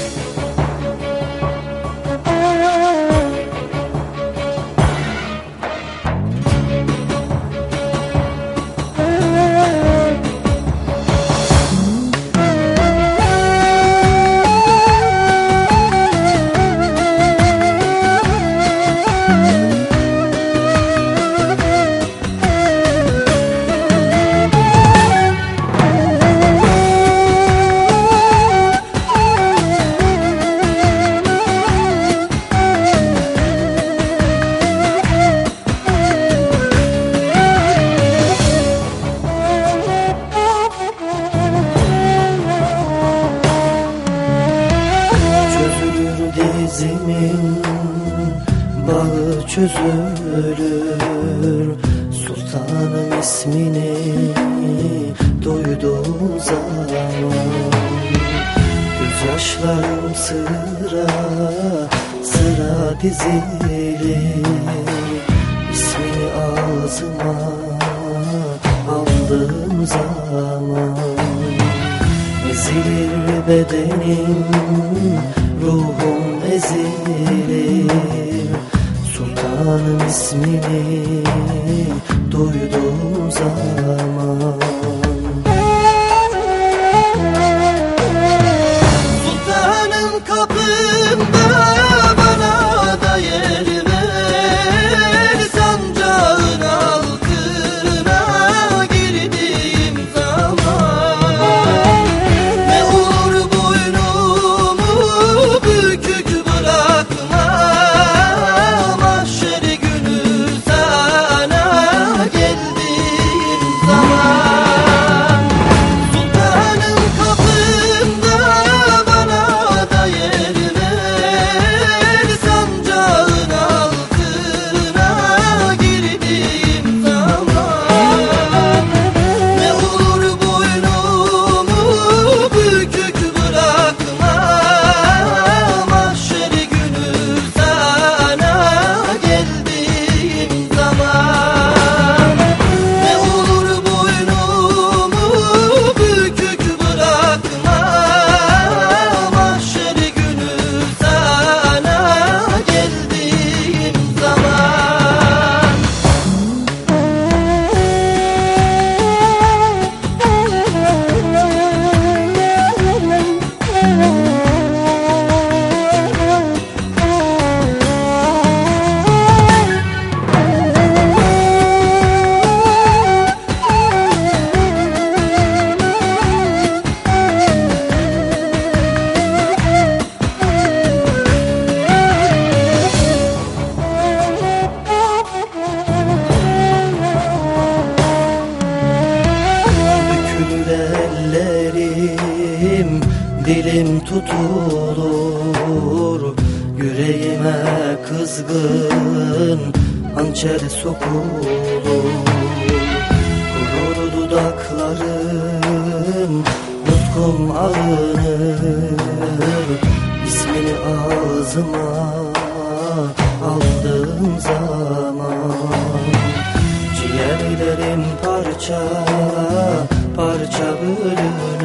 Çözülür çözülür Sultanım ismini duyduğum zaman Gözyaşlarım sıra sıra dizilir İsmini ağzıma aldığım zaman Ezilir bedenim, ruhum ezilir Sultanım ismini duyduğum zaman Dilim tutulur Yüreğime kızgın Hançer sokulur. Kurur dudaklarım Nutkum alınır. İsmini ağzıma Aldığım zaman Ciğerlerim parça parça bölünür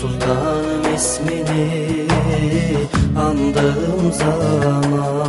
Sultanım ismini andığım zaman